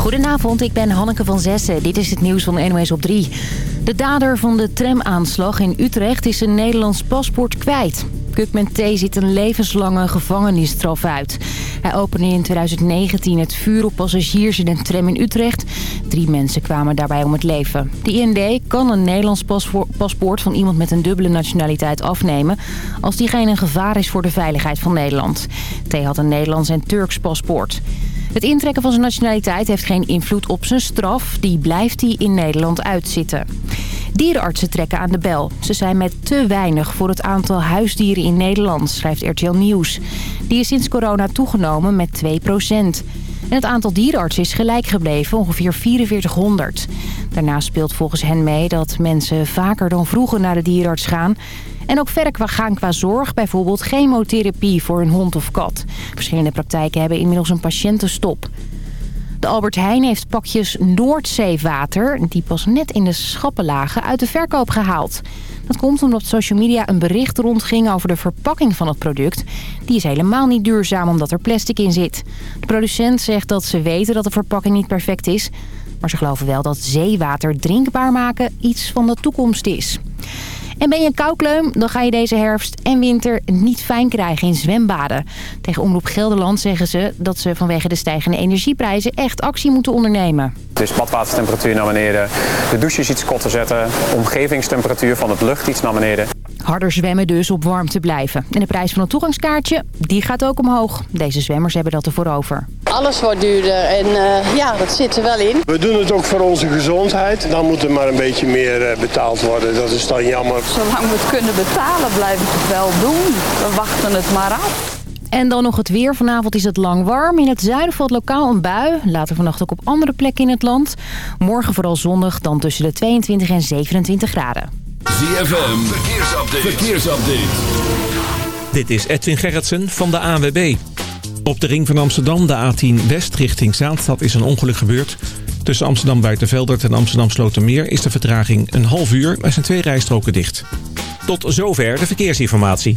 Goedenavond, ik ben Hanneke van Zessen. Dit is het nieuws van NOS op 3. De dader van de tramaanslag in Utrecht is een Nederlands paspoort kwijt. Kukman T. zit een levenslange gevangenisstraf uit. Hij opende in 2019 het vuur op passagiers in een tram in Utrecht. Drie mensen kwamen daarbij om het leven. De IND kan een Nederlands paspoort van iemand met een dubbele nationaliteit afnemen... als die geen gevaar is voor de veiligheid van Nederland. T. had een Nederlands en Turks paspoort. Het intrekken van zijn nationaliteit heeft geen invloed op zijn straf. Die blijft hij in Nederland uitzitten. Dierenartsen trekken aan de bel. Ze zijn met te weinig voor het aantal huisdieren in Nederland, schrijft RTL Nieuws. Die is sinds corona toegenomen met 2 En het aantal dierenartsen is gelijk gebleven, ongeveer 4400. Daarnaast speelt volgens hen mee dat mensen vaker dan vroeger naar de dierenarts gaan... En ook verder gaan qua zorg, bijvoorbeeld chemotherapie voor een hond of kat. Verschillende praktijken hebben inmiddels een patiëntenstop. De Albert Heijn heeft pakjes Noordzeewater, die pas net in de schappen lagen, uit de verkoop gehaald. Dat komt omdat social media een bericht rondging over de verpakking van het product. Die is helemaal niet duurzaam omdat er plastic in zit. De producent zegt dat ze weten dat de verpakking niet perfect is. Maar ze geloven wel dat zeewater drinkbaar maken iets van de toekomst is. En ben je een koukleum, dan ga je deze herfst en winter niet fijn krijgen in zwembaden. Tegen Omroep Gelderland zeggen ze dat ze vanwege de stijgende energieprijzen echt actie moeten ondernemen. Dus badwatertemperatuur naar beneden, de douches iets kotter zetten, omgevingstemperatuur van het lucht iets naar beneden. Harder zwemmen dus op warm te blijven. En de prijs van het toegangskaartje, die gaat ook omhoog. Deze zwemmers hebben dat ervoor over. Alles wordt duurder en uh, ja, dat zit er wel in. We doen het ook voor onze gezondheid. Dan moet er maar een beetje meer eh, betaald worden. Dat is dan jammer. Zolang we het kunnen betalen, blijven we het wel doen. We wachten het maar af. En dan nog het weer. Vanavond is het lang warm. In het zuiden valt lokaal een bui. Later vannacht ook op andere plekken in het land. Morgen vooral zonnig, dan tussen de 22 en 27 graden. ZFM, verkeersupdate. verkeersupdate. Dit is Edwin Gerritsen van de AWB. Op de ring van Amsterdam, de A10 West richting Zaanstad, is een ongeluk gebeurd. Tussen Amsterdam Buitenveldert en Amsterdam Slotermeer is de vertraging een half uur. Er zijn twee rijstroken dicht. Tot zover de verkeersinformatie.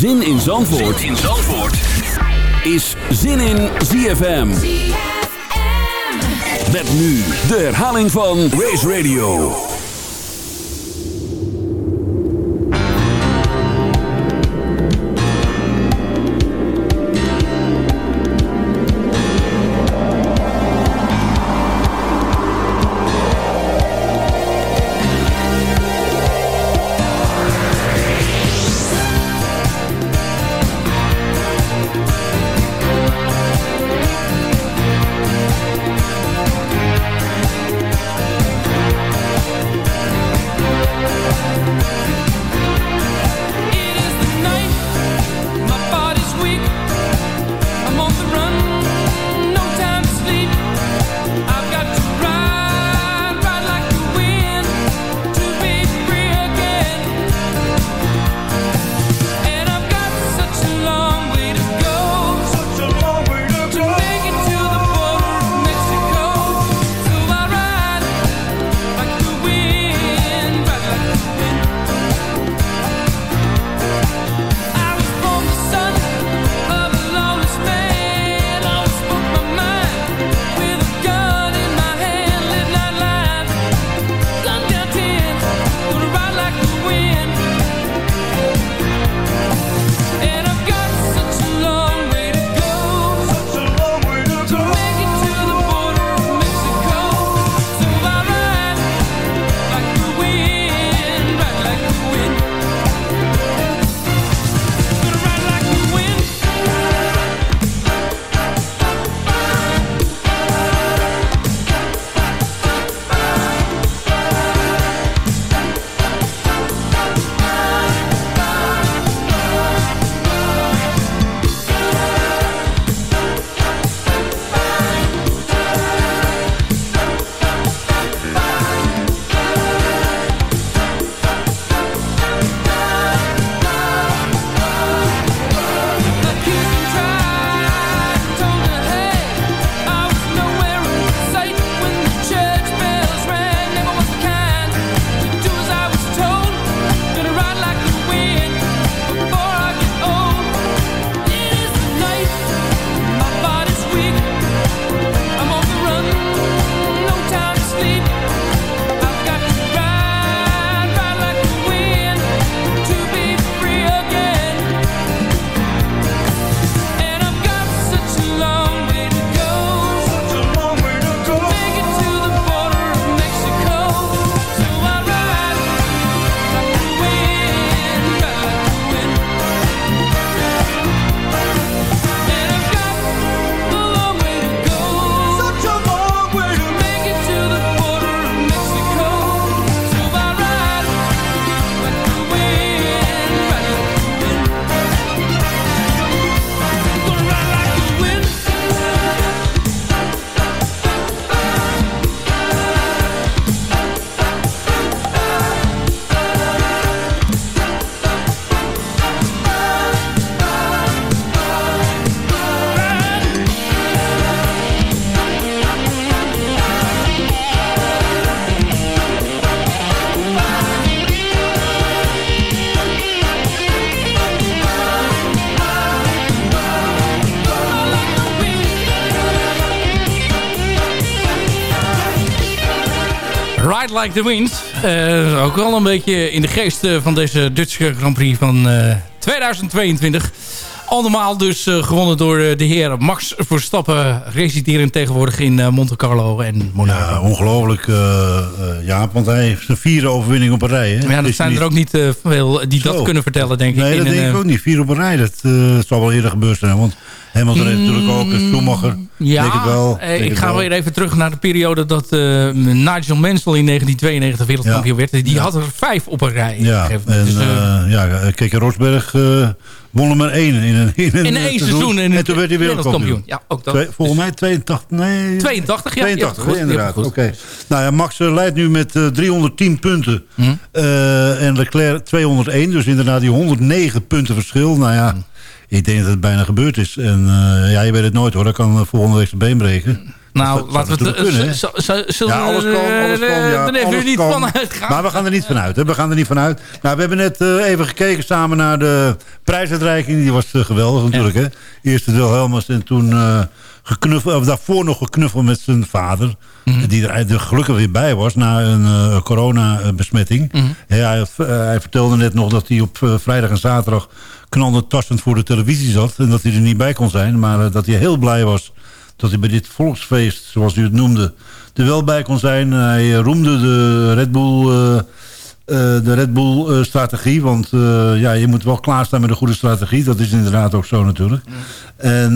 Zin in Zandvoort, zin in Zandvoort. is Zin in ZFM. Met nu de herhaling van Race Radio. Like the Wind. Uh, ook wel een beetje in de geest uh, van deze Dutch Grand Prix van uh, 2022. Allemaal dus uh, gewonnen door de heer Max Verstappen. Residerend tegenwoordig in uh, Monte Carlo en Monaco. Ja, ongelooflijk uh, Jaap. Want hij heeft zijn vierde overwinning op een rij. Hè? Ja, dat zijn er ook niet veel die Zo. dat kunnen vertellen, denk nee, ik. Nee, dat denk ik ook niet. Vier op een rij, dat zal wel eerder gebeurd zijn. Want Hamilton heeft natuurlijk ook een Schumacher. Ja, denk ik, wel, denk ik ga weer even terug naar de periode dat Nigel Mansell in 1992 wereldkampioen ja. werd. Die ja. had er vijf op een rij. Ja, en dus, ja, Keke Rosberg won er maar één in een, in een, in één seizoen. seizoen en, en toen werd hij wereldkampioen. Ja, ook dat. Twee, volgens mij 82, nee... 82, ja. 82, goed, inderdaad. Oké. Okay. Nou ja, Max uh, leidt nu met uh, 310 punten. Hm. Uh, en Leclerc 201. Dus inderdaad die 109 punten verschil. Nou ja, hm. ik denk dat het bijna gebeurd is. En ja, je weet het nooit hoor. Dat kan volgende week zijn been breken. Nou, dat laten we het... Kunnen, zo, zo, zo, ja, alles kan, alles kan. Ja, dan even alles niet kan. Maar we gaan er niet vanuit. Hè. We gaan er niet vanuit. Nou, we hebben net uh, even gekeken samen naar de prijsuitreiking. Die was uh, geweldig natuurlijk. Ja. Hè. Eerst de Wilhelmus en toen uh, geknuffeld, of daarvoor nog geknuffeld met zijn vader. Mm -hmm. Die er gelukkig weer bij was na een coronabesmetting. Mm -hmm. hij, hij, vertelde net nog dat hij op vrijdag en zaterdag knaldertassend voor de televisie zat. En dat hij er niet bij kon zijn. Maar dat hij heel blij was dat hij bij dit volksfeest, zoals u het noemde, er wel bij kon zijn. Hij roemde de Red Bull, uh, uh, de Red Bull strategie. Want ja, je moet wel klaarstaan met een goede strategie. Dat is inderdaad ook zo natuurlijk. Mm. En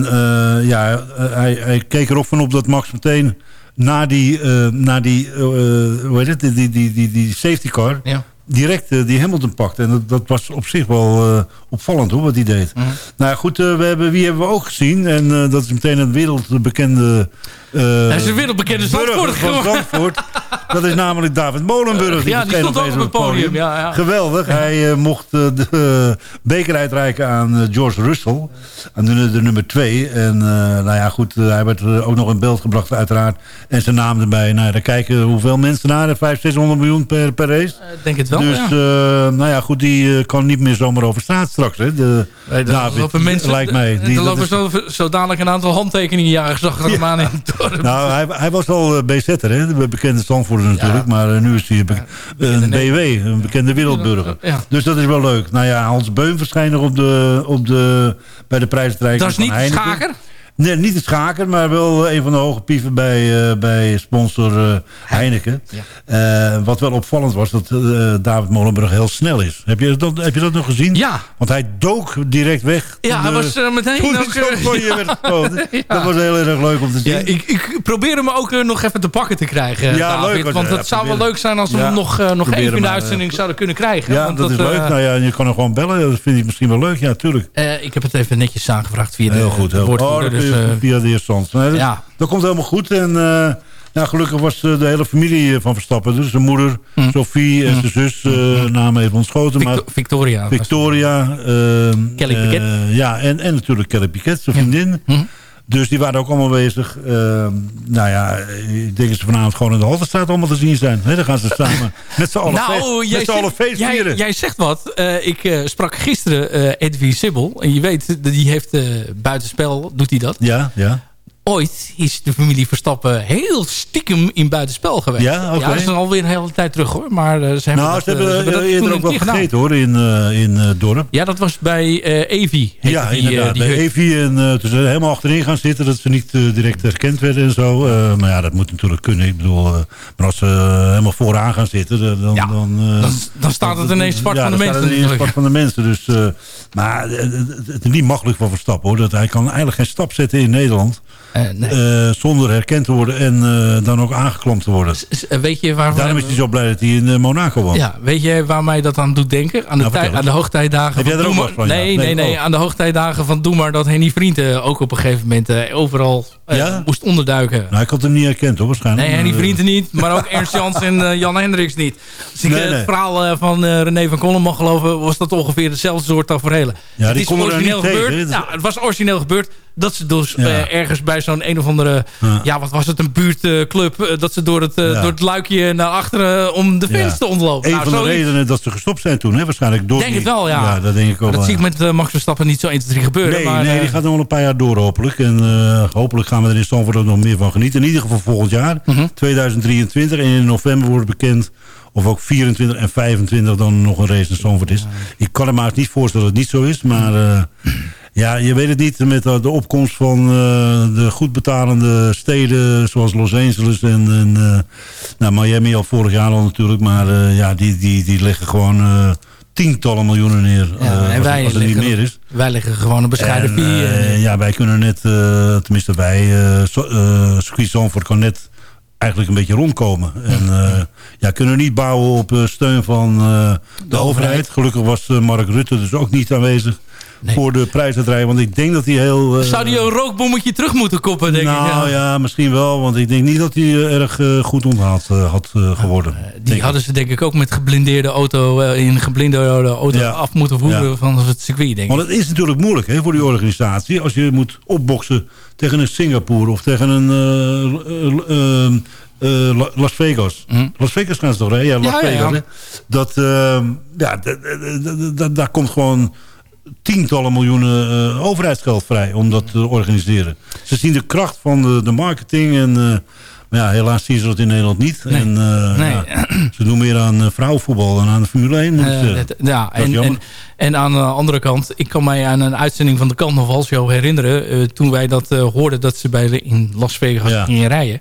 ja, hij, hij, keek er ook van op dat Max meteen na die, na die, hoe heet het, die, die, die, die safety car... Ja direct uh, die Hamilton pakte. En dat, dat was op zich wel uh, opvallend hoor, wat hij deed. Mm. Nou ja, goed, uh, we hebben, wie hebben we ook gezien? En dat is meteen een wereldbekende... Hij is een wereldbekende Zandvoort. van Zandvoort. dat is namelijk David Molenburg. Die ja, die stond ook op het podium. podium. Ja, ja. Geweldig. Hij mocht de beker uitreiken aan George Russell. Aan de, de nummer twee. En nou ja, goed, hij werd ook nog in beeld gebracht uiteraard. En zijn naam erbij. Nou, daar kijken hoeveel mensen naar. 500, 600 miljoen per, per race. denk het wel. Dus, ja. uh, nou ja, goed, die uh, kan niet meer zomaar over straat straks. Hè? De, nee, David, lopen mensen, lijkt mij. Die, er lopen zo, zo dadelijk een aantal handtekeningen jagers achter hem aan in het dorp. Nou, hij, hij was al uh, BZ'er, hè? de bekende Zandvoerder natuurlijk. Ja. Maar nu is hij be een BW, een bekende wereldburger. Ja. Dus dat is wel leuk. Nou ja, Hans Beun verschijnt nog op de, op de, bij de prijsstrijking Dat is niet schaker? Nee, niet de schaker, maar wel een van de hoge pieven bij, uh, bij sponsor uh, Heineken. Ja. Uh, wat wel opvallend was, dat David Molenburg heel snel is. Heb je, dat, heb je dat nog gezien? Ja. Want hij dook direct weg. Ja, hij was meteen... Toen ook, werd gespoten. ja. Dat was heel erg leuk om te zien. Ja, ik, ik probeer hem ook nog even te pakken te krijgen, ja, David, leuk, Want het zou wel leuk zijn als we hem nog, nog even in de uitzending zouden kunnen krijgen. Ja, want dat, is leuk. nou ja, je kan hem gewoon bellen. Dat vind ik misschien wel leuk. Ja, tuurlijk. ik heb het even netjes aangevraagd via de Heel goed. Heel oh, dus, via de Nee, dat, ja. dat komt helemaal goed. En uh, nou, gelukkig was de hele familie van Verstappen. Dus zijn moeder, mm. Sophie en mm. zijn zus, uh, naam even ontschoten. Victor, maar Victoria. Victoria. Kelly Piquet. ja, en, en natuurlijk Kelly Piquet, zijn vriendin. Dus die waren ook allemaal bezig. Uh, nou ja, ik denk dat ze vanavond gewoon in de Halterstraat allemaal te zien zijn. He, dan gaan ze samen met z'n allen, nou, feest, met feest jij. Jij zegt wat. Uh, ik uh, sprak gisteren Edwin Sibbel. En je weet, die heeft buitenspel, doet hij dat. Ja, ja ooit is de familie Verstappen heel stiekem in buitenspel geweest. Ja, oké. Okay. Ja, dat is alweer een hele tijd terug hoor. Maar uh, ze hebben nou, dat, ze hebben, uh, ze hebben eerder ook wel gegeten hoor, in, uh, in uh, dorp. Ja, dat was bij Evi. Ja, die, inderdaad. die bij. Evi. En toen ze helemaal achterin gaan zitten, dat ze niet direct herkend werden en zo. Maar ja, dat moet natuurlijk kunnen. Ik bedoel, maar als ze helemaal vooraan gaan zitten, dan... Ja, dan, dan, dan staat het ineens zwart ja, van de mensen. Ja, dan staat het ineens zwart van de mensen. Dus, maar het, het is niet makkelijk voor Verstappen hoor. Dat hij kan eigenlijk geen stap zetten in Nederland. Nee. uh, zonder herkend te worden en uh, dan ook aangeklampt te worden. S weet je waar Daarom is hij zo blij dat hij in Monaco woont. Ja, weet je waar mij dat aan doet denken? Aan de, nou, aan de hoogtijdagen Heb jij er ook van? Nee, nee, nee, nee. Aan de hoogtijdagen van Doe maar dat Henny Vrienden ook op een gegeven moment overal ja? moest onderduiken. Nou, ik had hem niet herkend hoor, waarschijnlijk. Nee, Henny Vrienden niet, maar ook Ernst Jans en Jan Hendricks niet. Als ik Nee, het verhaal van René van Kollen mag geloven, was dat ongeveer dezelfde soort tafereelen. Ja, het die is er origineel gebeurd. tegen? Ja, het was origineel gebeurd. Dat ze dus eh, ergens bij zo'n een of andere... Ja. wat was het? Een buurtclub. Uh, dat ze door het, door het luikje naar achteren om de fans te ontlopen. Een nou, van de redenen dat ze gestopt zijn toen. Hè? Waarschijnlijk door denk het wel, ja. dat denk ik ook Dat zie ik met Max Verstappen niet zo 1, 2, 3 gebeuren. Nee, maar, nee die gaat nog wel een paar jaar door hopelijk. En hopelijk gaan we er in Stamford ook nog meer van genieten. In ieder geval volgend jaar. 2023. En in november wordt bekend of ook 24 en 25 dan nog een race in Zandvoort is. Ik kan er maar niet voorstellen dat het niet zo is. Maar uh, ja, je weet het niet met de opkomst van uh, de goed betalende steden... zoals Los Angeles en, en uh, nou, Miami al vorig jaar al natuurlijk. Maar ja, die, die, die leggen gewoon tientallen miljoenen neer. Ja, en wij als, het niet meer is. Wij leggen gewoon een bescheiden fee. ja, wij kunnen net, tenminste wij, uh, Circuit Zandvoort kan net eigenlijk een beetje rondkomen. En uh, ja, kunnen niet bouwen op uh, steun van uh, de, de overheid. overheid. Gelukkig was Mark Rutte dus ook niet aanwezig nee. voor de prijsuitreiking. Want ik denk dat hij heel... Zou hij een rookbommetje terug moeten koppen, denk nou, ik? Nou ja. misschien wel. Want ik denk niet dat hij erg goed onthaald had geworden. die hadden ze denk ik ook met geblindeerde auto... in geblindeerde auto ja. af moeten voeren ja. van het circuit, denk ik. Want het is natuurlijk moeilijk hè, voor die organisatie. Als je moet opboksen tegen een Singapore of tegen een uh, Las Vegas. Mm. Las Vegas gaan ze toch, hè? Ja, Las ja, Vegas. Ja. Dat, ja, daar komt gewoon tientallen miljoenen overheidsgeld vrij om dat te organiseren. Ze zien de kracht van de, de marketing en maar ja, helaas zien ze dat in Nederland niet. Nee. En, uh, nee. Ja, ze doen meer aan vrouwenvoetbal dan aan de Formule 1. Dus, uh, ja, en, en, en, aan de andere kant, ik kan mij aan een uitzending van de Carnavalshow herinneren. toen wij dat hoorden dat ze bij de, in Las Vegas ja. gingen rijden.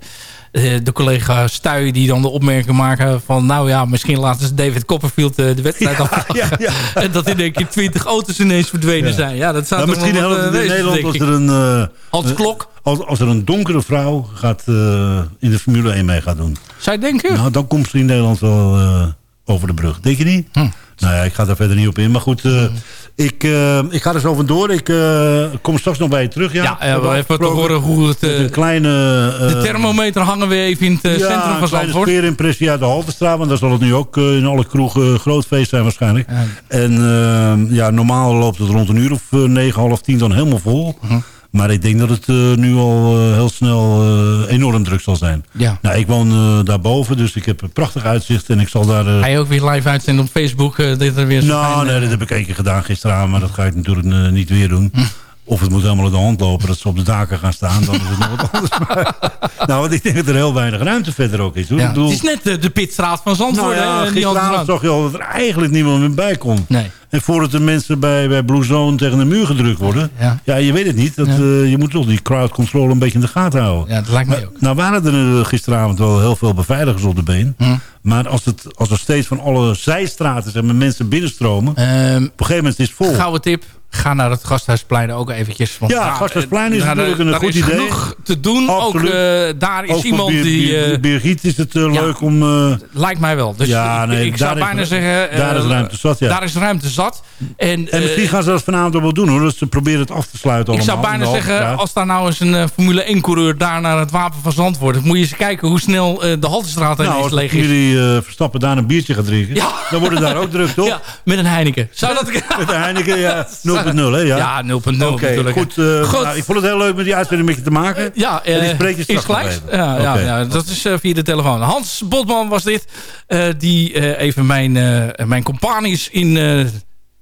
De collega Stuy die dan de opmerking maken van... nou ja, misschien laten ze David Copperfield de wedstrijd ja, af. Ja, ja. en dat in denk je twintig auto's ineens verdwenen zijn. Ja, dat zou nou, misschien helpt in Nederland als er een... Hans Klok? Als, als er een donkere vrouw gaat, uh, in de Formule 1 mee gaat doen. Je denken? Nou, dan komt ze in Nederland wel uh, over de brug. Denk je niet? Hm. Nou ja, ik ga daar verder niet op in. Maar goed, uh, ik, uh, ik ga er zo vandoor. Ik uh, kom straks nog bij je terug. Ja, ja we even te horen hoe het... een kleine... de thermometer hangen we even in het ja, centrum van Zandvoort. Ja, een impressie uit de Haltestraat. Want daar zal het nu ook in alle kroegen groot feest zijn waarschijnlijk. Ja. En ja, normaal loopt het rond een uur of negen, half tien dan helemaal vol. -huh. Maar ik denk dat het uh, nu al uh, heel snel uh, enorm druk zal zijn. Ja. Nou, ik woon daarboven, dus ik heb een prachtig uitzicht. En ik zal daar... Ga je ook weer live uitzenden op Facebook? dit er weer nou, nee, dat heb ik één keer gedaan gisteravond. Maar dat ga ik natuurlijk niet weer doen. Of het moet helemaal in de hand lopen, dat ze op de daken gaan staan. Dan is het nog wat anders. nou, want ik denk dat er heel weinig ruimte verder ook is. Hoor. Ja. Bedoel... Het is net de pitstraat van Zandvoort. Nou ja, gisteravond zag je al dat er eigenlijk niemand meer bij kon. Nee. En voordat de mensen bij, bij Blue Zone tegen de muur gedrukt worden... Ja, ja je weet het niet. Dat, ja. uh, je moet toch die crowd control een beetje in de gaten houden. Ja, dat lijkt mij ook. Nou waren er gisteravond wel heel veel beveiligers op de been. Hm. Maar als, het, als er steeds van alle zijstraten zeg maar, mensen binnenstromen... Um, op een gegeven moment is het vol. Gouden tip ga naar het Gasthuisplein ook eventjes. Want ja, het Gasthuisplein is natuurlijk een goed idee. Er is genoeg te doen. Absoluut. Ook uh, daar is ook iemand Bier, die... Birgit is het ja, leuk om... lijkt mij wel. Dus ja, nee, ik zou bijna is, zeggen... daar is ruimte zat, ja. Daar is ruimte zat. En, en misschien gaan ze dat vanavond wel doen hoor. Dat ze proberen het af te sluiten Ik zou bijna zeggen, als daar nou eens een Formule 1-coureur... daar naar het Wapen van Zandvoort... dan moet je eens kijken hoe snel de Haltestraat nou, ineens leeg is. als jullie Verstappen daar een biertje gaat drinken... Ja. dan wordt het daar ook druk, toch? Ja, met een Heineken. Zou dat... met een Heineken, ja. 0.0, hè? Ja, ja 0.0 okay, natuurlijk. Goed, uh, goed. Nou, ik vond het heel leuk met die uitzending met je te maken. Ja, en die is gelijk. Ja, okay. ja, ja, dat is uh, via de telefoon. Hans Botman was dit. die even mijn, mijn compagnies in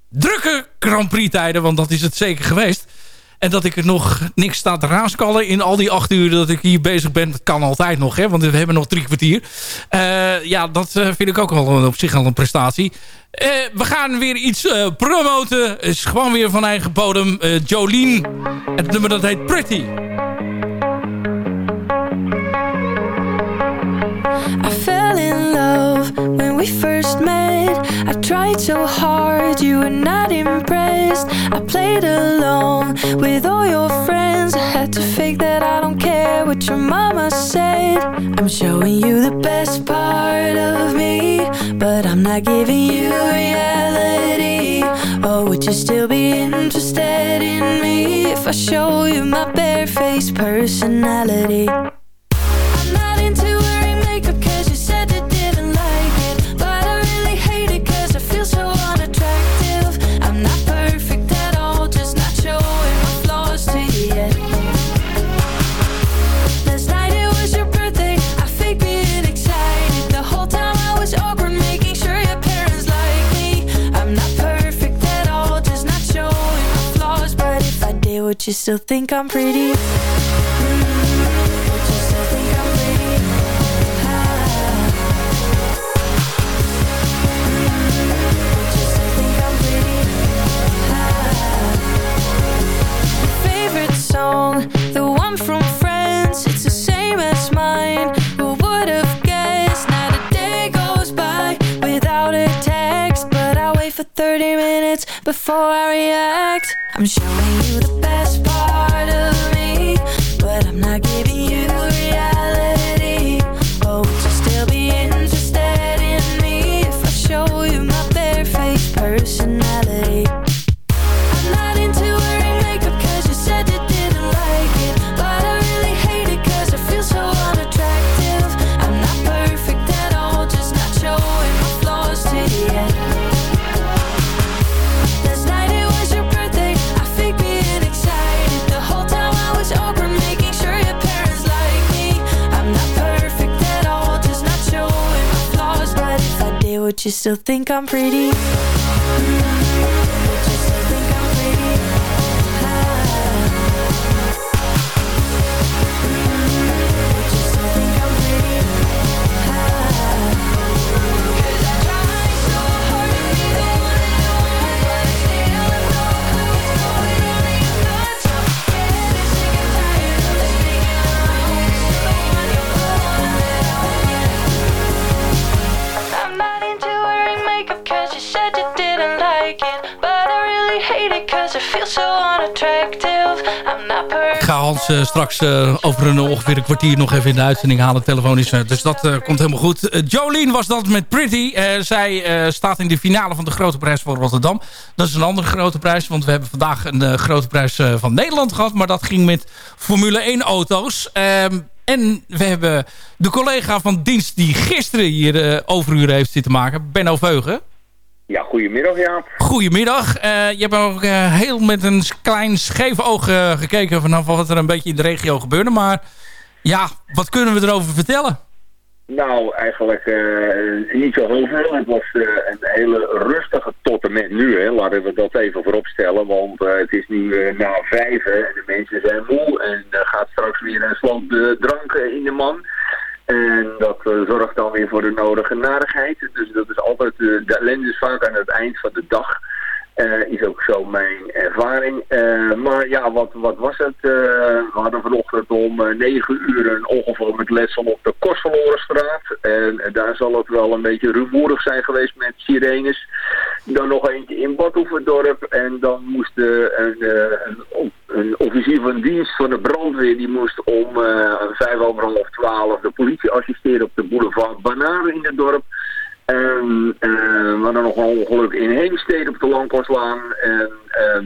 drukke Grand Prix tijden. Want dat is het zeker geweest. En dat ik er nog niks sta te raaskallen in al die acht uur dat ik hier bezig ben. Dat kan altijd nog, hè, want we hebben nog drie kwartier. Uh, ja, dat vind ik ook wel op zich al een prestatie. Uh, we gaan weer iets uh, promoten. is gewoon weer van eigen bodem. Jolien. Het nummer dat heet Pretty. I fell in love when we first met I tried so hard, you were not impressed. I played along with all your friends. I had to fake that I don't care what your mama said. I'm showing you the best part of me But I'm not giving you reality. Oh, would you still be interested in me If I show you my barefaced personality but I wait for 30 minutes before I react. I'm showing you the still think I'm pretty? Hans eh, straks eh, over een ongeveer een kwartier nog even in de uitzending halen telefonisch. eh, dus dat komt helemaal goed. Jolien was dat met Pretty. Zij staat in de finale van de Grote Prijs van Rotterdam. Dat is een andere grote prijs. Want we hebben vandaag een Grote Prijs van Nederland gehad. Maar dat ging met Formule 1 auto's. Ehm, en we hebben de collega van dienst die gisteren hier eh, overuren heeft zitten maken. Benno Veugen. Ja, goedemiddag Jaap. Goedemiddag. Eh, je hebt ook eh, heel met een klein scheef oog eh, gekeken vanaf wat er een beetje in de regio gebeurde. Maar ja, wat kunnen we erover vertellen? Nou, eigenlijk niet zo heel veel. Het was een hele rustige tot en met nu. Hè. Laten we dat even voorop stellen. Want het is nu na vijven en de mensen zijn moe. En er gaat straks weer een de drank in de man. En dat eh, zorgt dan weer voor de nodige narigheid. Dus dat is altijd, eh, de ellende is vaak aan het eind van de dag. Eh, is ook zo mijn ervaring. Maar ja, wat, wat was het? We hadden vanochtend om 9 uur een ongeval met letsel op de Kostverlorenstraat. En daar zal het wel een beetje rumoerig zijn geweest met sirenes. Dan nog eentje in Badhoevedorp. En dan moest een, eh, een, een officier van dienst van de brandweer... die moest om eh, vijf over half twaalf de politie assisteren op de boulevard Banaren in het dorp. En eh, we hadden nog een ongeluk in Heemstede op de Langkostlaan. En, ehm,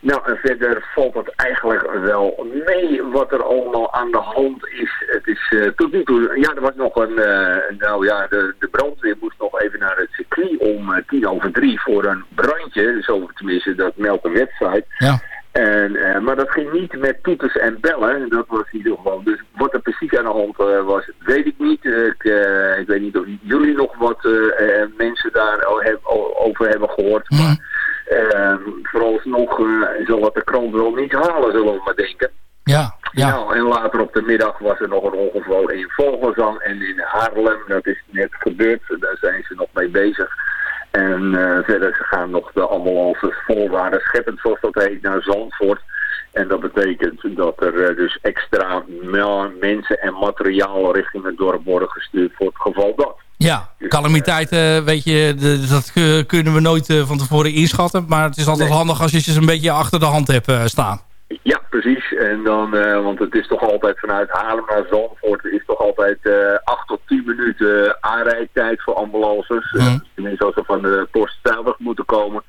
nou, verder valt het eigenlijk wel mee wat er allemaal aan de hand is. Het is eh, tot nu toe... Ja, er was nog een... eh, nou ja, de, de brandweer moest nog even naar het circuit om eh, tien over drie voor een brandje. Zo tenminste, dat meldt een website. Ja. En, eh, maar dat ging niet met toeters en bellen. Dat was in ieder geval. Dus wat er precies aan de hand eh, was, weet ik niet. Ik, eh, ik weet niet of jullie nog wat mensen daarover hebben gehoord. Maar eh, vooralsnog zal het de krant wel niet halen, zullen we maar denken. Ja, ja. Nou, en later op de middag was er nog een ongeval in Vogelzang en in Haarlem. Dat is net gebeurd. Daar zijn ze nog mee bezig. En eh, verder ze gaan nog de ambulances volwaardig scheppend, zoals dat heet, naar Zandvoort. En dat betekent dat er eh, dus extra mensen en materiaal richting het dorp worden gestuurd voor het geval dat. Ja, calamiteiten, weet je, de- dat kunnen we nooit eh, van tevoren inschatten. Maar het is altijd handig als je ze een beetje achter de hand hebt eh, staan. Ja, precies. En dan, eh, want het is toch altijd vanuit Haarlem naar Zandvoort, is toch altijd eh 8 tot 10 minuten aanrijdtijd voor ambulances. Eh, tenminste, als ze van de post veilig moeten komen.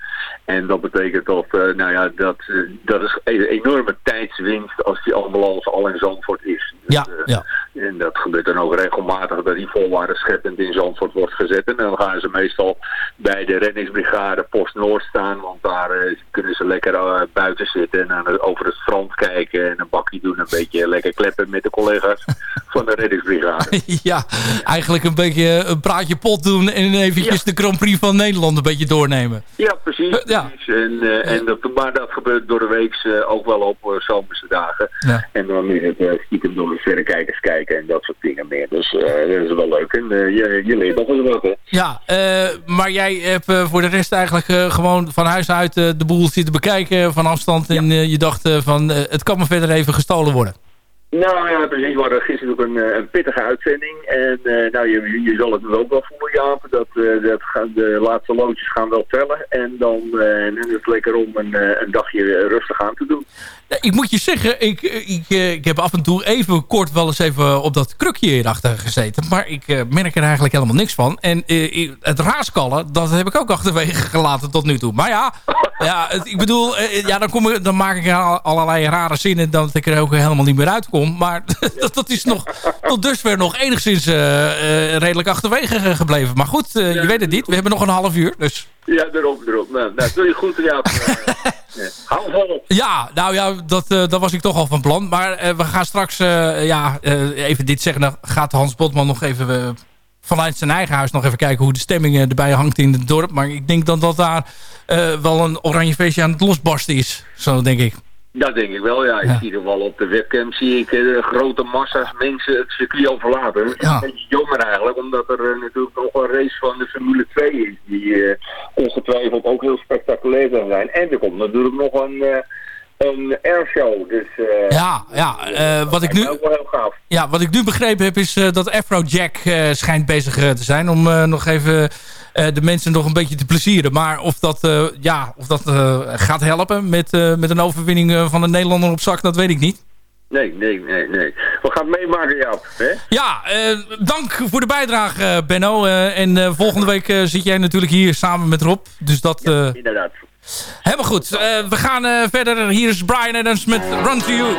En dat betekent dat, eh, nou ja, dat, eh, dat is een enorme tijdswinst als die ambulance al in Zandvoort is. Dus, Ja, eh, ja. En dat gebeurt dan ook regelmatig dat die volwaarde scheppend in Zandvoort wordt gezet. En dan gaan ze meestal bij de reddingsbrigade Post Noord staan. Want daar eh, kunnen ze lekker eh, buiten zitten en aan het- over het strand kijken. En een bakje doen, een beetje lekker kleppen met de collega's van de reddingsbrigade. ja, eigenlijk een beetje een praatje pot doen en eventjes de Grand Prix van Nederland een beetje doornemen. Ja, precies. precies. En, eh, en dat, maar dat gebeurt door de week eh, ook wel op zomerse dagen. Ja. En dan is het stiekem door de verrekijkers kijken en dat soort dingen meer. Dus uh, dat is wel leuk. En je, je leert nog eens wat, hè. Ja, maar jij hebt voor de rest eigenlijk gewoon van huis uit de boel zitten bekijken van afstand. En je dacht van het kan me verder even gestolen worden. Nou ja, precies. We hadden gisteren ook een, een pittige uitzending. En uh, nou, je, je zal het ook wel voelen, Jaap. Dat, uh, dat gaan, de laatste loodjes gaan wel tellen. En dan, uh, en is het lekker om een, een dagje rustig aan te doen. Ik moet je zeggen, ik, ik, ik heb af en toe even kort wel eens even op dat krukje hierachter gezeten. Maar ik merk er eigenlijk helemaal niks van. En het raaskallen, dat heb ik ook achterwege gelaten tot nu toe. Maar ja, ja het, ik bedoel, ja, dan, kom ik, dan maak ik allerlei rare zinnen dat ik er ook helemaal niet meer uitkom. Maar dat, dat is nog tot dusver nog enigszins uh, redelijk achterwege gebleven. Maar goed, je weet het niet. We hebben nog een half uur. Dus. Ja, erop, erop. Nou, nou doe je goed, ja. ja. Nou ja, dat, dat was ik toch al van plan. Maar we gaan straks, ja, even dit zeggen. Dan gaat Hans Botman nog even vanuit zijn eigen huis nog even kijken hoe de stemming erbij hangt in het dorp. Maar ik denk dat dat daar wel een oranje feestje aan het losbarsten is. Zo denk ik. Dat denk ik wel, ja. Ik Ja. zie er wel op de webcam zie ik eh, grote massa's mensen het circuit al verlaten. Dat is Ja. een beetje jammer eigenlijk, omdat er eh, natuurlijk nog een race van de Formule 2 is. Die eh, ongetwijfeld ook heel spectaculair kan zijn. En er komt natuurlijk nog een, een airshow. Dus eh, Ja, ja eh, wat ik nu... ook wel heel gaaf. Ja, wat ik nu begrepen heb is eh, dat Afrojack schijnt bezig te zijn om nog even de mensen nog een beetje te plezieren. Maar of dat, ja, of dat gaat helpen met, met een overwinning van de Nederlander op zak, dat weet ik niet. Nee, nee, nee, nee. We gaan het meemaken, Jaap. Hè? Ja, dank voor de bijdrage Benno. En volgende week zit jij natuurlijk hier samen met Rob. Dus dat... eh, Inderdaad. Helemaal goed. Eh, we gaan eh, verder. Hier is Brian Adams met Run To You.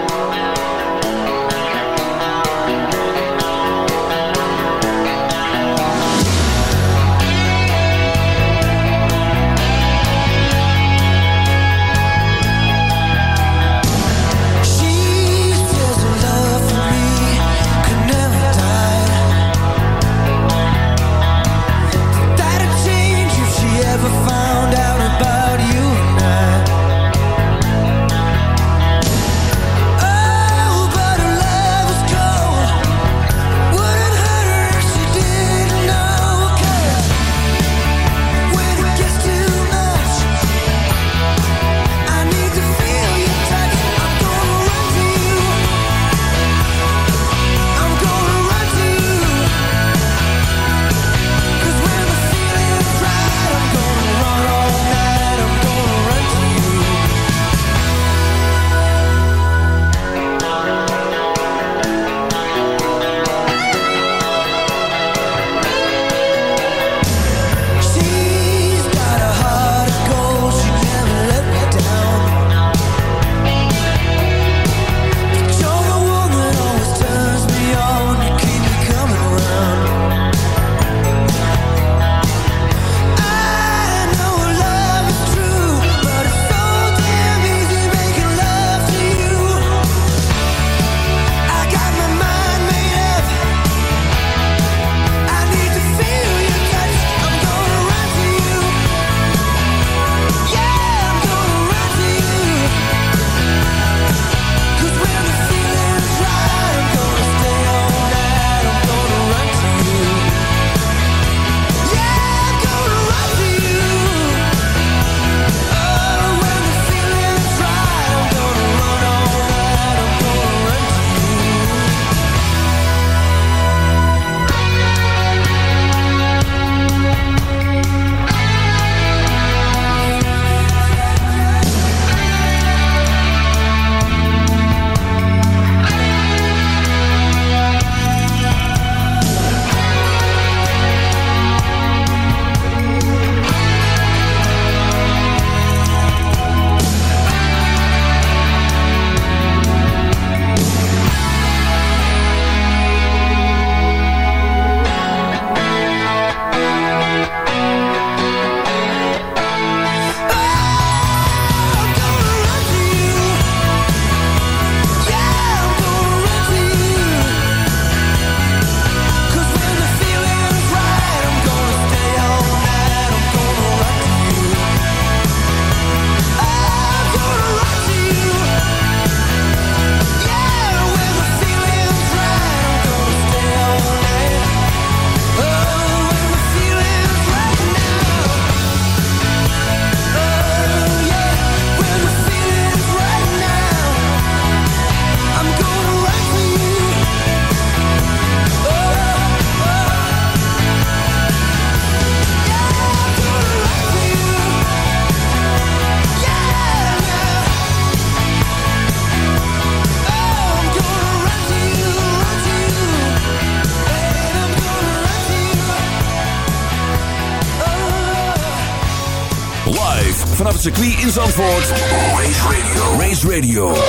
Circuit in Zandvoort. Race Radio. Race Radio.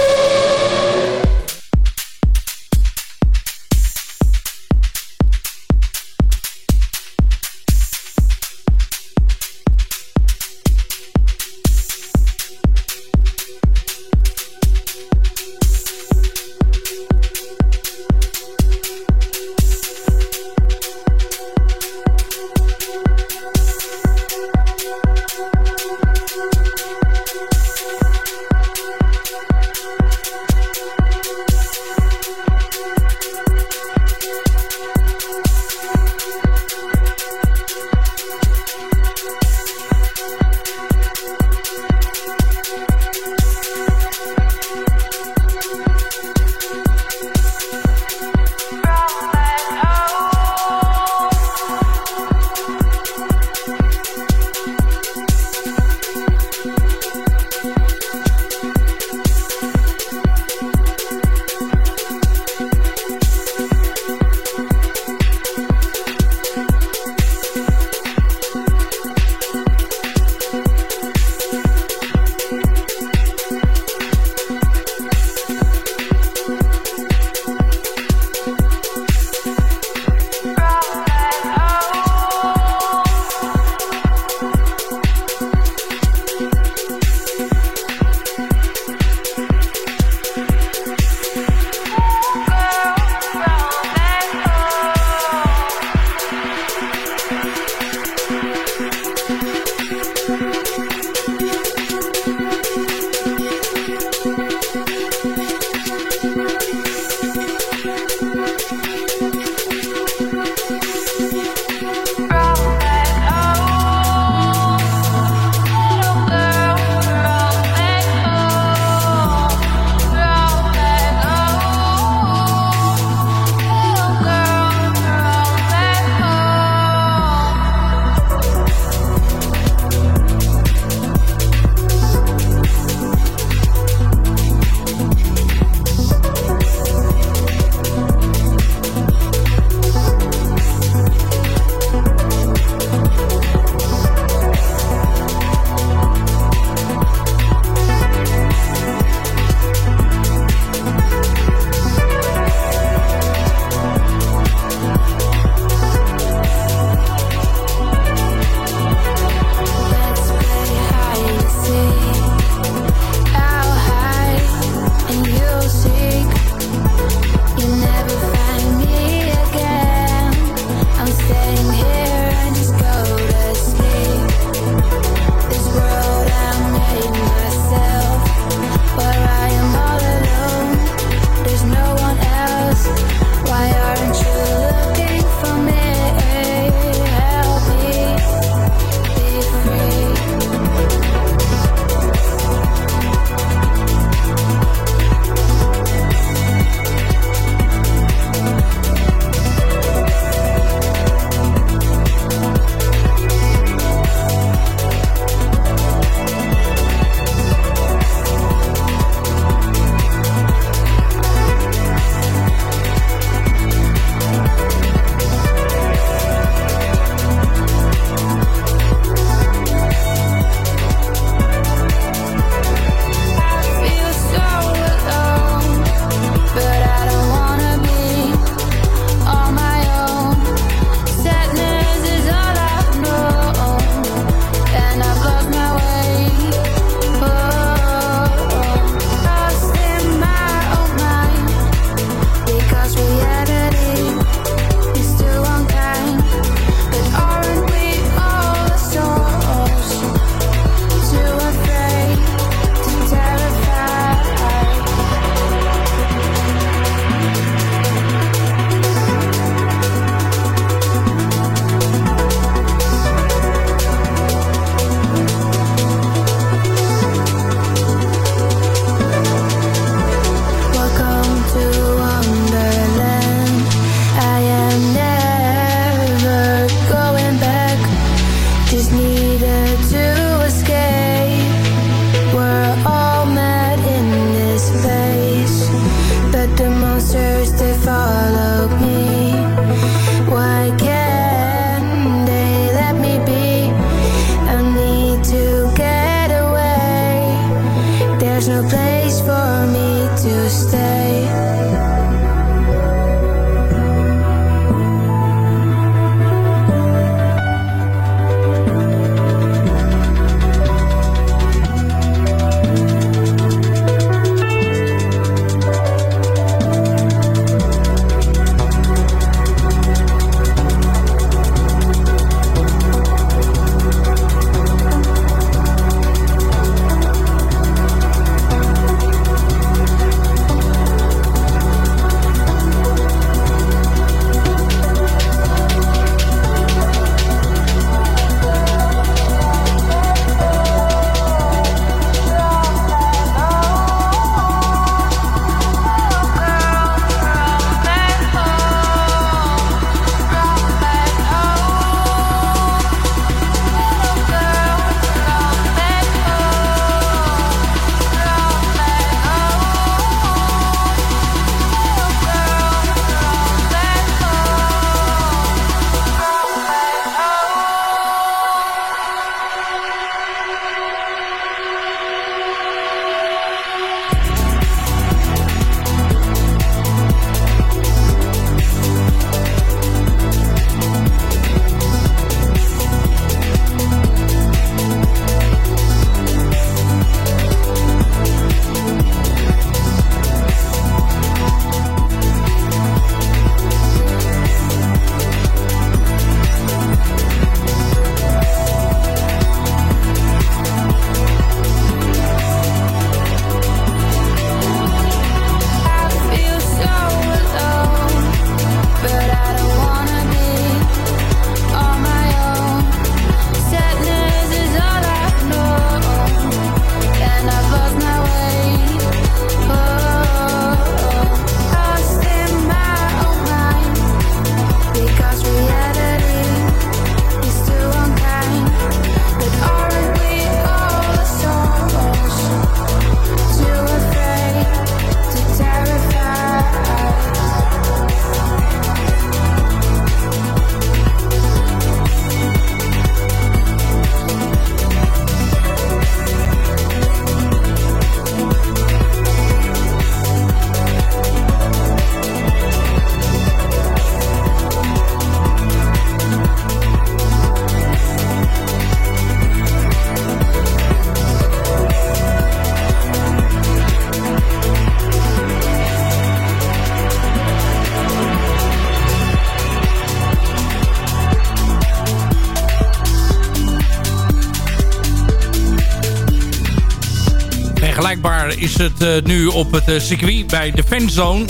Is het uh, nu op het uh, circuit bij de fanzone...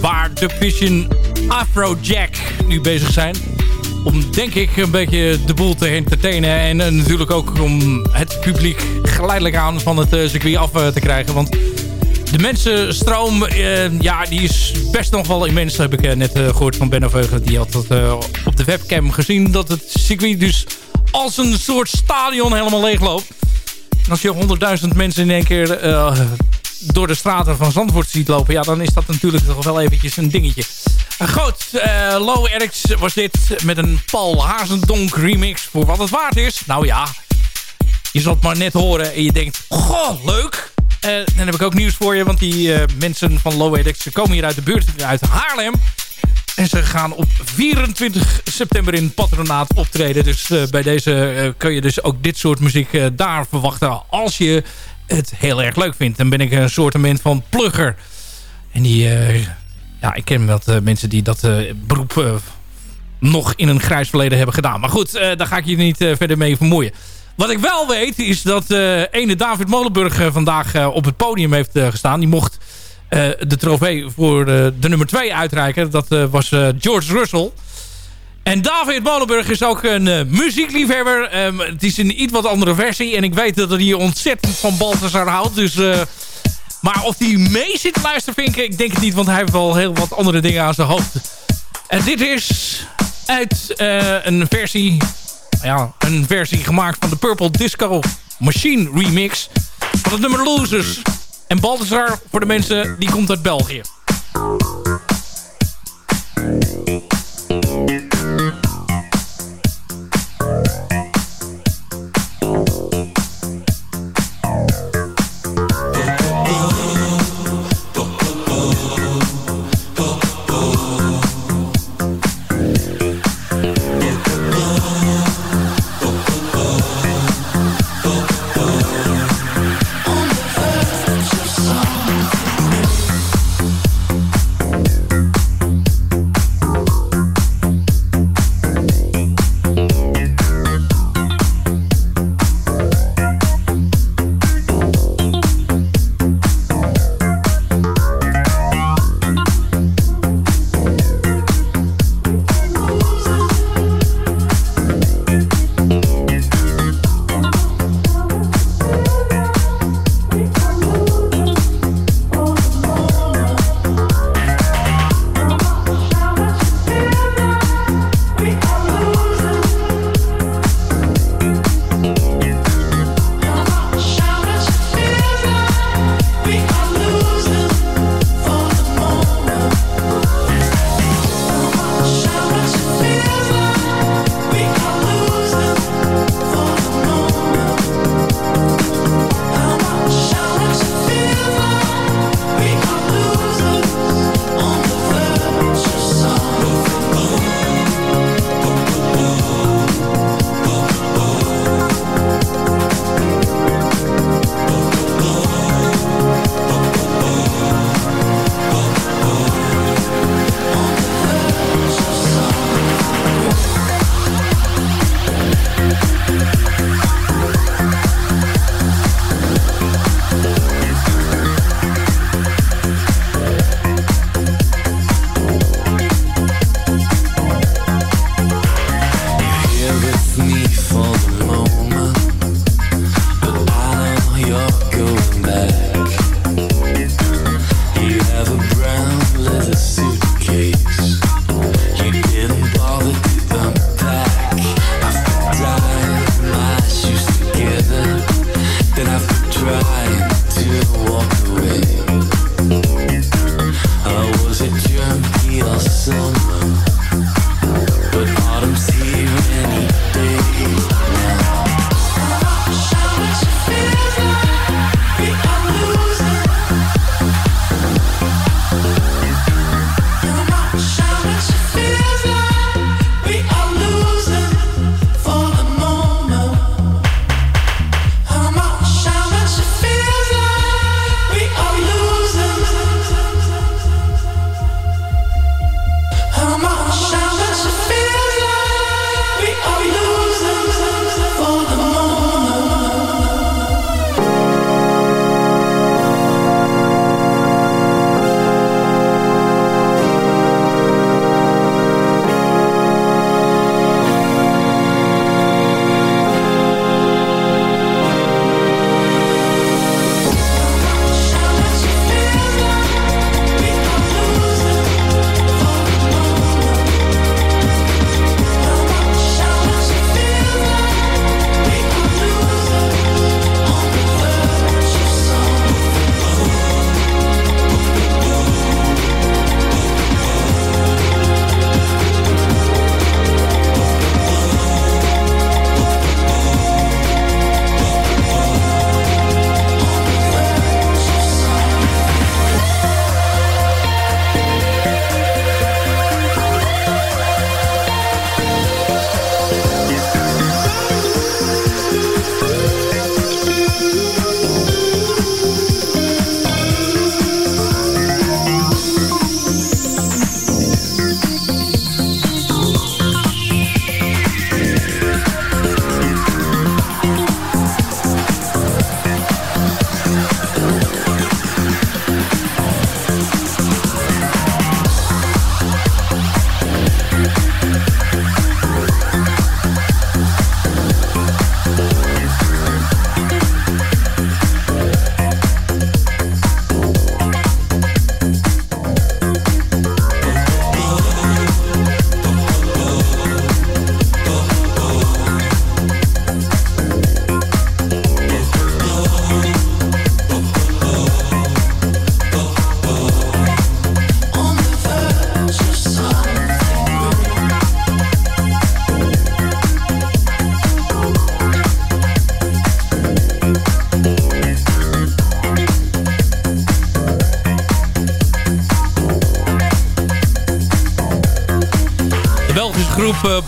waar de Vision Afrojack nu bezig zijn. Om, denk ik, een beetje de boel te entertainen. En uh, natuurlijk ook om het publiek geleidelijk aan van het circuit af te krijgen. Want de mensenstroom, ja, die is best nog wel immens. Heb ik net gehoord van Ben Veugen. Die had het op de webcam gezien. Dat het circuit dus als een soort stadion helemaal leeg loopt. Als je honderdduizend mensen in één keer uh, door de straten van Zandvoort ziet lopen... ja, dan is dat natuurlijk toch wel eventjes een dingetje. Uh, goed, uh, Low Erics was dit met een Paul Hazendonk remix voor wat het waard is. Nou ja, je zult maar net horen en je denkt, goh, leuk. dan heb ik ook nieuws voor je, want die mensen van Low Erics komen hier uit de buurt, uit Haarlem... En ze gaan op 24 september in Patronaat optreden. Dus uh, bij deze uh, kun je dus ook dit soort muziek uh, daar verwachten. Als je het heel erg leuk vindt. Dan ben ik een soort van plugger. En die... ja, ik ken wat mensen die dat beroep nog in een grijs verleden hebben gedaan. Maar goed, daar ga ik je niet verder mee vermoeien. Wat ik wel weet is dat ene David Molenburg vandaag op het podium heeft gestaan. Die mocht de trofee voor de, de nummer 2 uitreiken. Dat uh, was George Russell. En David Molenburg is ook een muziekliefhebber. Um, het is een iets wat andere versie. En ik weet dat hij ontzettend van Balthazar houdt. Dus, maar of hij mee zit te luisteren, vind ik, ik denk het niet. Want hij heeft wel heel wat andere dingen aan zijn hoofd. En dit is uit een versie... Ja, een versie gemaakt van de Purple Disco Machine remix. Van het nummer Losers. En Baltasar, voor de mensen, die komt uit België.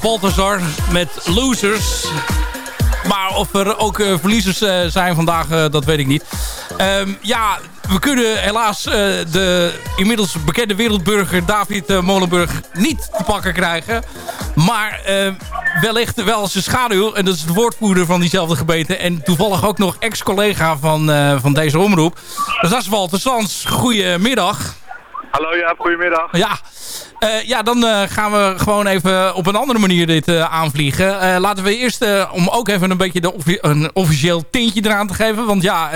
Balthazar met Losers. Maar of er ook uh, verliezers uh, zijn vandaag, dat weet ik niet. Um, ja, we kunnen helaas de inmiddels bekende wereldburger David Molenburg niet te pakken krijgen. Maar wellicht wel zijn schaduw. En dat is de woordvoerder van diezelfde gemeente. En toevallig ook nog ex-collega van, van deze omroep. Dus dat is Walter Sans. Goedemiddag. Hallo Jaap, goedemiddag. Ja, uh, ja dan uh, gaan we gewoon even op een andere manier dit uh, aanvliegen. laten we eerst, om ook even een beetje de offi een officieel tintje eraan te geven. Want ja,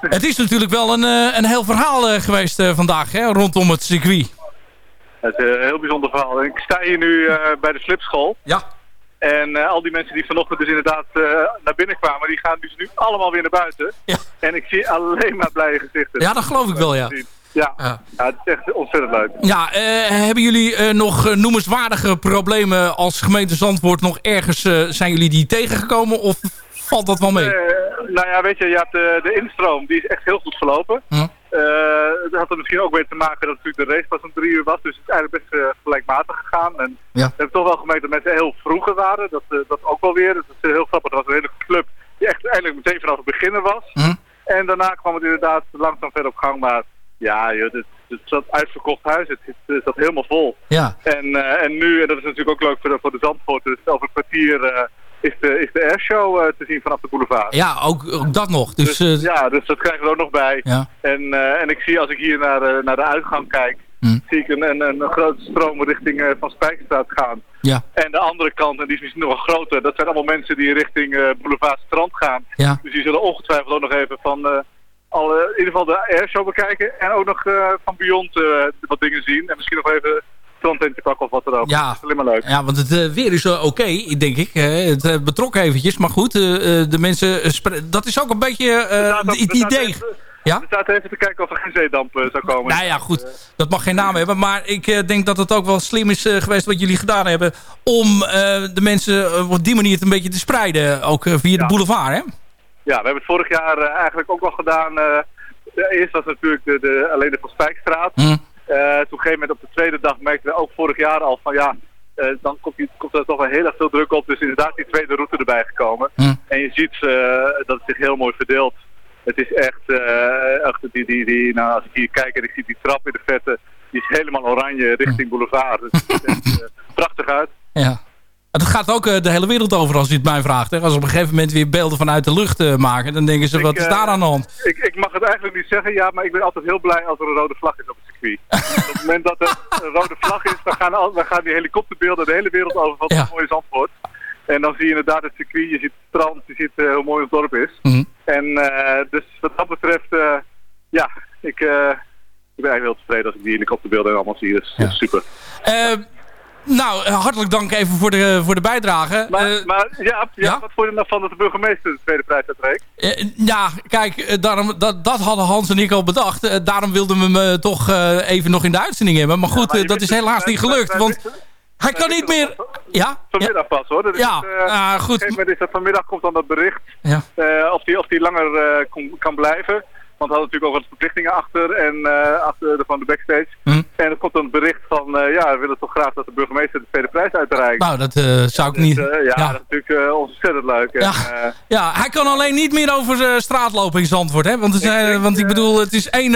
het is natuurlijk wel een, een heel verhaal geweest vandaag hè, rondom het circuit. Het is een heel bijzonder verhaal. Ik sta hier nu bij de slipschool. Ja. En al die mensen die vanochtend dus inderdaad naar binnen kwamen, die gaan dus nu allemaal weer naar buiten. Ja. En ik zie alleen maar blije gezichten. Ja, dat geloof ik wel, ja. Ja, ja. het is echt ontzettend leuk. Ja, uh, hebben jullie uh, nog noemenswaardige problemen als gemeente Zandvoort nog ergens, uh, zijn jullie die tegengekomen of valt dat wel mee? nou ja, weet je, je hebt de, de instroom, die is echt heel goed verlopen. Hm. dat had er misschien ook mee te maken dat natuurlijk de race pas om drie uur was, dus het is eigenlijk best gelijkmatig gegaan. En ja. we hebben toch wel gemerkt dat mensen heel vroeger waren, dat, dat ook wel weer. Dat is heel grappig, dat was een hele club die echt eigenlijk meteen vanaf het begin was. Hm. En daarna kwam het inderdaad langzaam verder op gang, maar ja, joh, het, het zat uitverkocht huis. Het, het, zat helemaal vol. Ja. En, uh, en nu, en dat is natuurlijk ook leuk voor de, voor de Zandvoorters, over een kwartier uh, is de, is de airshow uh, te zien vanaf de boulevard. Ja, ook, ook dat nog. Dus, dus ja, dus dat krijgen we er ook nog bij. Ja. En, en ik zie als ik hier naar, naar de uitgang kijk, hm. zie ik een, een, een grote stroom richting Van Spijkerstraat gaan. Ja. En de andere kant, en die is misschien nog wel groter, dat zijn allemaal mensen die richting boulevard Strand gaan. Ja. Dus die zullen ongetwijfeld ook nog even van al in ieder geval de airshow bekijken. En ook nog uh, van Beyond uh, wat dingen zien. En misschien nog even strandtentje pakken of wat dan ook. Ja, dat is alleen maar leuk. Ja, want het weer is oké, okay, denk ik. het betrok eventjes. Maar goed, de mensen... dat is ook een beetje het idee... Ja? We zaten even te kijken of er geen zeedamp zou komen. Nou ja, goed. Dat mag geen naam hebben. Maar ik denk dat het ook wel slim is geweest wat jullie gedaan hebben... om de mensen op die manier het een beetje te spreiden. Ook via ja. de boulevard, hè? Ja, we hebben het vorig jaar uh, eigenlijk ook al gedaan. Uh, eerst was het natuurlijk de, de, alleen de Van Spijkstraat. Mm. Toen op een gegeven moment op de tweede dag merkten we ook vorig jaar al van ja, dan komt, die, komt er toch wel heel erg veel druk op. Dus inderdaad die tweede route erbij gekomen. Mm. En je ziet dat het zich heel mooi verdeelt. Het is echt, echt die, die, die, nou, als ik hier kijk en ik zie die trap in de vette, die is helemaal oranje richting boulevard. Dus het ziet echt prachtig uit. Ja. Dat gaat ook uh, de hele wereld over als je het mij vraagt. Hè? Als op een gegeven moment weer beelden vanuit de lucht uh, maken... dan denken ze, ik, wat is daar aan de hand? Ik, ik, mag het eigenlijk niet zeggen, ja, maar ik ben altijd heel blij als er een rode vlag is op het circuit. op het moment dat er een rode vlag is, dan gaan, al, dan gaan die helikopterbeelden de hele wereld over wat ja. een mooie Zandvoort. En dan zie je inderdaad het circuit, je ziet het strand, je ziet uh, hoe mooi het dorp is. Mm -hmm. En dus wat dat betreft, ja, ik, ik ben eigenlijk heel tevreden als ik die helikopterbeelden allemaal zie. Dus ja. super. Nou, hartelijk dank even voor de, voor de bijdrage. Maar, uh, maar ja, ja, ja, wat vond je nou van dat de burgemeester de tweede prijs uitreikt? Uh, ja, kijk, daarom, dat, dat hadden Hans en ik al bedacht. daarom wilden we hem toch even nog in de uitzending hebben. Maar goed, ja, maar dat is helaas niet gelukt. Want hij kan niet meer... Ja? Vanmiddag pas hoor. Dat ja, is, goed. Op een gegeven moment is dat vanmiddag komt dan dat bericht. Ja. of die, of die langer kan blijven. Want we hadden natuurlijk ook wat verplichtingen achter en uh, achter de, van de backstage. Hm. En er komt dan het bericht van, uh, ja, we willen toch graag dat de burgemeester de tweede prijs uitreikt. Nou, dat uh, zou ik dus, niet... ja, ja, dat is natuurlijk ontzettend leuk. Ja. En, ja, hij kan alleen niet meer over straat lopen in Zandvoort, hè? Want, ik, want ik bedoel, het is één,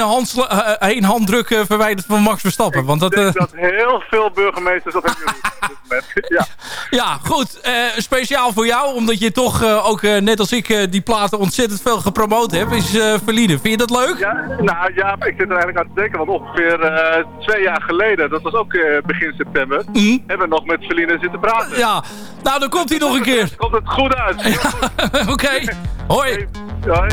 één handdruk verwijderd van Max Verstappen. Ik want dat, denk dat heel veel burgemeesters dat hebben op dit moment. Ja, ja goed. speciaal voor jou, omdat je toch ook, net als ik, die platen ontzettend veel gepromoot hebt, is Verlieden. Vind je dat leuk? Ja, nou ja, ik zit er eigenlijk aan te denken, want ongeveer uh, twee jaar geleden, dat was ook uh, begin september, mm. hebben we nog met Celine zitten praten. Ja, nou dan komt hij nog een keer. Komt het goed uit. Ja, Oké, okay. hoi. Hoi.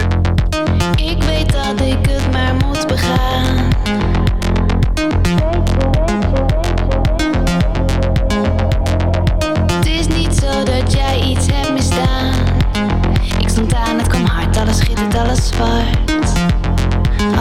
Ik weet dat ik het maar moet begaan. Het is niet zo dat jij iets hebt misdaan. Ik stond aan, het kwam hard, alles schittert, alles zwart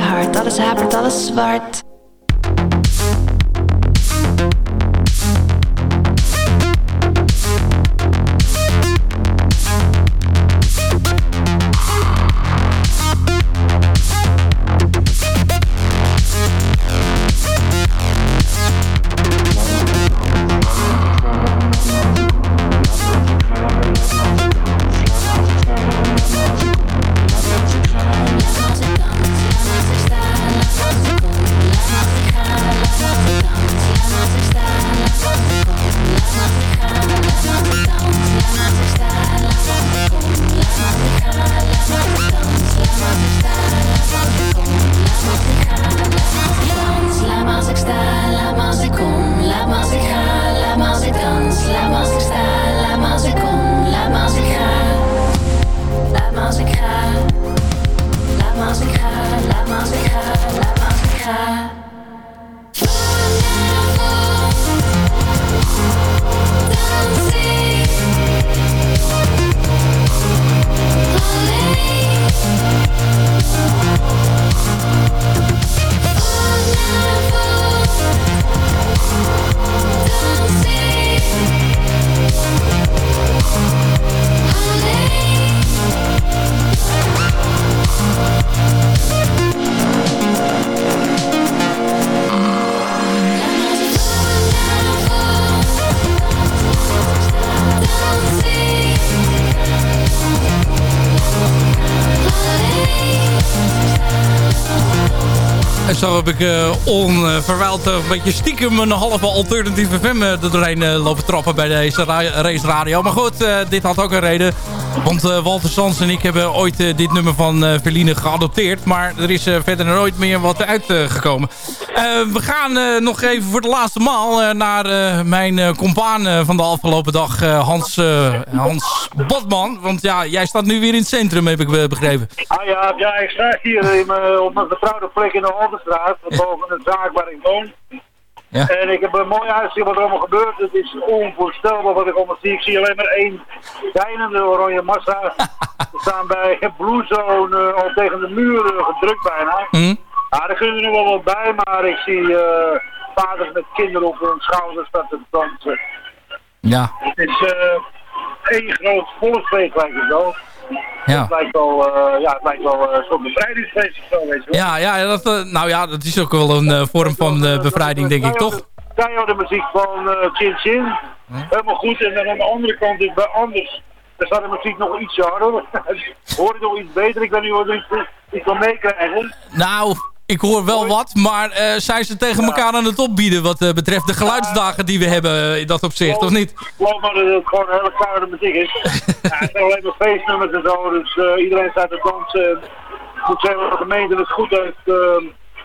hard, alles hapert, alles zwart. Zo heb ik uh, onverwijld uh, een beetje stiekem een halve alternatieve uh, er doorheen lopen trappen bij deze ra race radio. Maar goed, dit had ook een reden. Want Walter Sans en ik hebben ooit dit nummer van Verline geadopteerd. Maar er is verder nooit meer wat uitgekomen. we gaan nog even voor de laatste maal naar mijn compaan van de afgelopen dag, Hans, Hans Botman. Want ja, jij staat nu weer in het centrum, heb ik begrepen. Ah ja, ja ik sta hier op mijn vertrouwde plek in de Alderstraat, boven de zaak waar ik woon. Ja. En ik heb een mooi uitzicht wat er allemaal gebeurt. Het is onvoorstelbaar wat ik allemaal zie. Ik zie alleen maar één deinende oranje massa. We staan bij Blue Zone uh, al tegen de muur uh, gedrukt bijna. Mm. Ja, daar kunnen er nog wel wat bij, maar ik zie uh, vaders met kinderen op hun schouders staan te dansen. Ja. Het is één groot volksfeest lijkt het wel. Ja. Het lijkt wel, uh, ja, het lijkt wel een soort bevrijdingsfeest of zo, weet je wel. Ja, ja dat, uh, nou ja, dat is ook wel een uh, vorm van bevrijding, denk ik, toch? de muziek van Chin Chin. Helemaal goed. En dan aan de andere kant is bij Anders. Daar staat de muziek nog iets harder. Hoor je nog iets beter? Ik weet niet wat er iets, iets van meekrijgen. Nou, ik hoor wel wat, maar uh, zijn ze tegen elkaar aan het opbieden wat uh, betreft de geluidsdagen die we hebben in dat opzicht, of niet? Ik geloof maar dat het gewoon een hele koude muziek is. ja, het zijn alleen maar feestnummers en zo, dus uh, iedereen staat te dansen. Ik moet zeggen dat de gemeente het goed heeft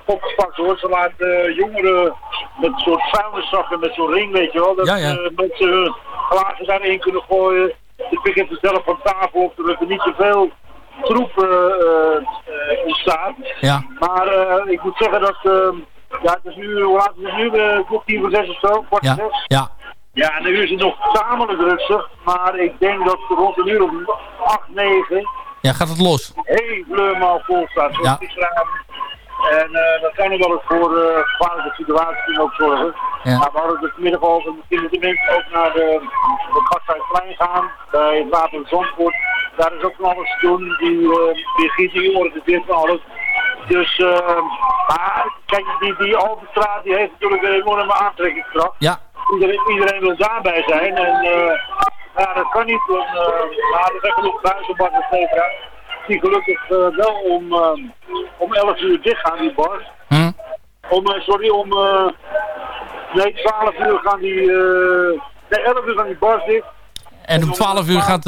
opgepakt hoor. Ze laten jongeren met een soort vuilniszakken, met zo'n ring, weet je wel. Dat ja, ja. mensen hun glazen daarin kunnen gooien. Ik begin er zelf van tafel op, zodat er niet zoveel troep uh, uh, ontstaat. Ja. Maar uh, ik moet zeggen dat, ja, het is nu, hoe laat is het nu? Uh, tien voor zes of zo, kwart ja. zes. Ja. Ja, en nu is het nog tamelijk rustig, maar ik denk dat rond een uur of acht, negen ja, gaat het los? helemaal vol staat. Ja. En eh, dat kan nog wel eens voor uh, gevaarlijke situaties kunnen ook zorgen. Ja. Maar we hadden het vanmiddag over, misschien moeten mensen ook naar de, de Gasthuisplein gaan, bij het Wapen Zandvoort. Daar is ook van alles te doen, die, uh, die giet, die organiseert van alles. Dus, uh, maar kijk, die, die Alpenstraat die heeft natuurlijk een enorme aantrekkingskracht. Ja. Iedereen, iedereen wil daarbij zijn en uh, ja, dat kan niet. En, uh, maar er zijn genoeg buitenbakken, et cetera die gelukkig wel om, om 11 uur dicht gaan, die bars. Hm? Om, sorry, om nee, 12 uur gaan die, nee, 11 uur gaan die bars dicht. En om 12 uur gaat...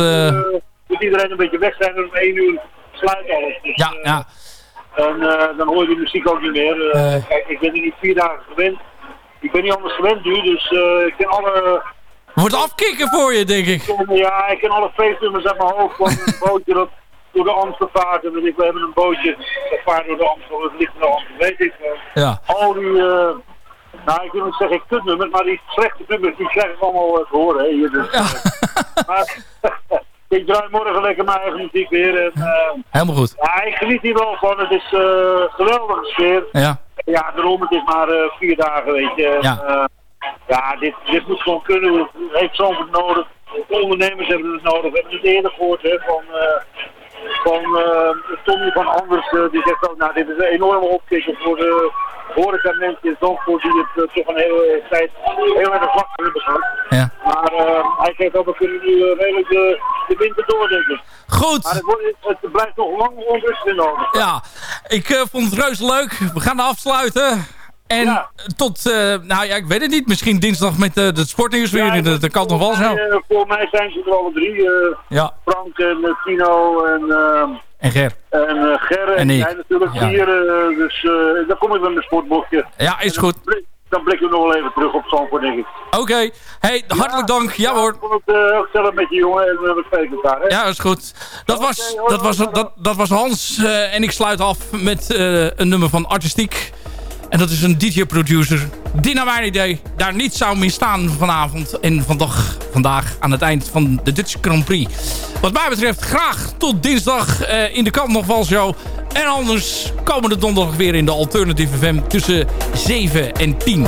moet iedereen een beetje weg zijn en om 1 uur sluit alles. Dus, ja, ja. En dan hoor je die muziek ook niet meer. kijk, ik ben er niet vier dagen gewend. Ik ben niet anders gewend nu, dus ik ken alle... Wordt afkicken voor je, denk ik. Ja, ik ken alle feestnummers uit mijn hoofd van een bootje dat door de Amstel vaart. En we hebben een bootje dat vaart door de Amstel. Het ligt Amstel, weet ik. Ja. Al die, uh, nou ik wil niet zeggen kutnummers, maar die slechte nummers die krijg ik allemaal te horen. Hè, hier, dus, ja. maar ik draai morgen lekker mijn eigen muziek weer. En, Helemaal goed. Ja, ik geniet hier wel van. Het is geweldige sfeer. Ja. Ja, daarom het is maar vier dagen, weet je. Ja. ja, dit, dit moet gewoon kunnen. Het heeft zo'n nodig. De ondernemers hebben het nodig. We hebben het eerder gehoord hè, van van uh, Tommy van Anders, uh, die zegt ook, nou dit is een enorme opkikker voor de horeca mensen in Zandvoort die het uh, toch een hele tijd heel erg vlak hebben gehad. Ja. Maar hij zegt ook, we kunnen nu redelijk de, de winter doordenken. Goed. Maar het, wordt, het blijft nog lang onrustig nodig. Ja, ik vond het reuze leuk. We gaan afsluiten. En ja. tot, uh, nou ja, ik weet het niet. Misschien dinsdag met uh, het sportnieuws weer. Ja, dat, dat kan nog wel zo. Uh, voor mij zijn ze er alle drie. ja. Frank en Tino en... en Ger. En Ger. En ik. jij natuurlijk ja. vier. dus dan kom ik met mijn sportboekje. Ja, is goed. Dan, dan blik ik nog wel even terug op Zandvoort, denk ik. Oké. Okay. Hey, hartelijk dank. Ja hoor. Ik het uh, gezellig met je jongen en we spreken elkaar. Hè? Ja, is goed. Dat, was, dat, was, dat, dat was Hans. en ik sluit af met een nummer van Artistiek. En dat is een DJ-producer mijn idee daar niet zou meer staan vanavond en vandaag, vandaag aan het eind van de Dutch Grand Prix. Wat mij betreft graag tot dinsdag uh, in de kant nog wel show. En anders komende donderdag weer in de Alternative FM tussen 7 en 10.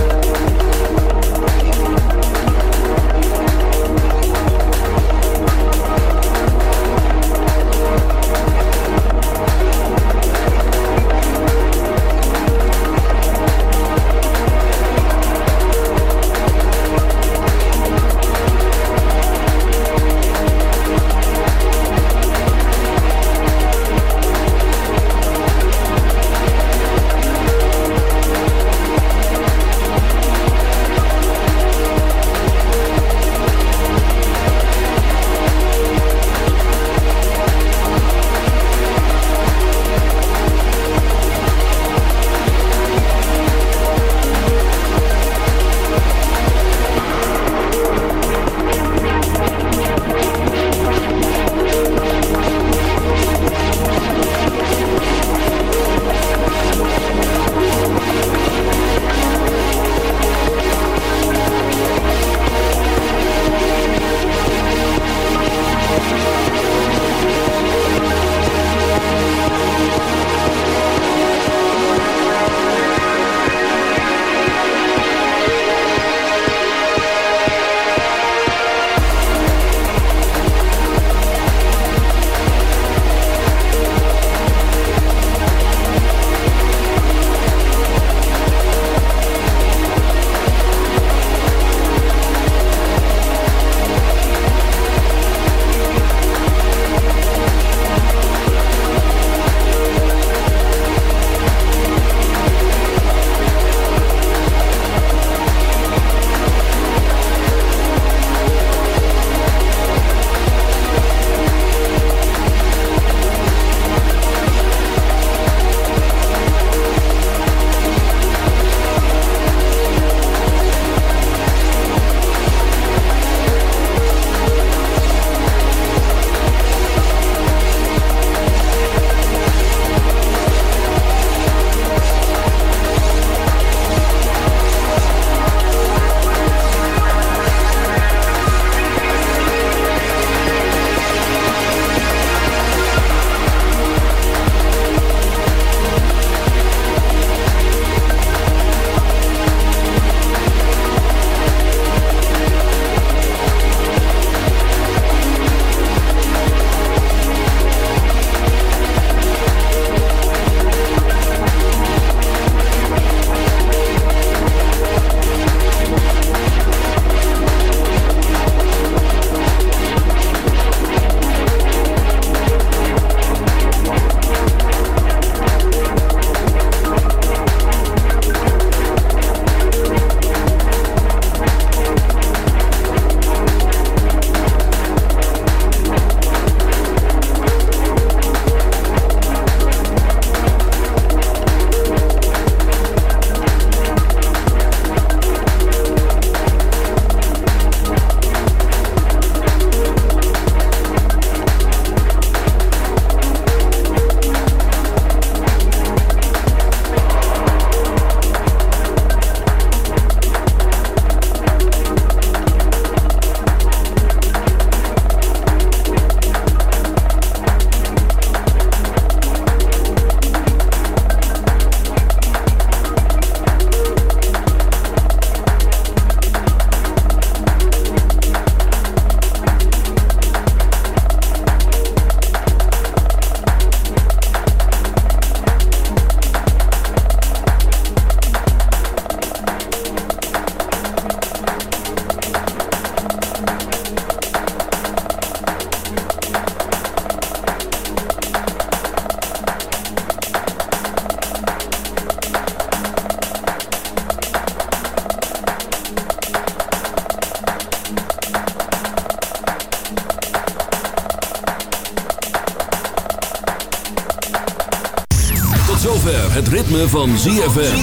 Van ZFM.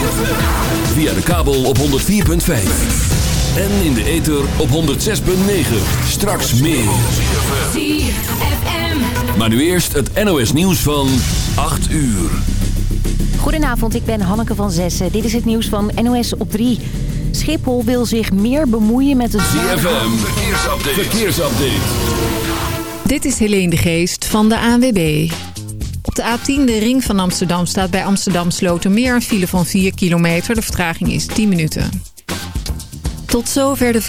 Via de kabel op 104.5. En in de ether op 106.9. Straks meer. Maar nu eerst het NOS nieuws van 8 uur. Goedenavond, ik ben Hanneke van Zessen. Dit is het nieuws van NOS op 3. Schiphol wil zich meer bemoeien met de... ZFM, verkeersupdate. verkeersupdate. Dit is Helene de Geest van de ANWB. Op de A10, de ring van Amsterdam, staat bij Amsterdam Slotermeer een file van 4 kilometer. De vertraging is 10 minuten. Tot zover de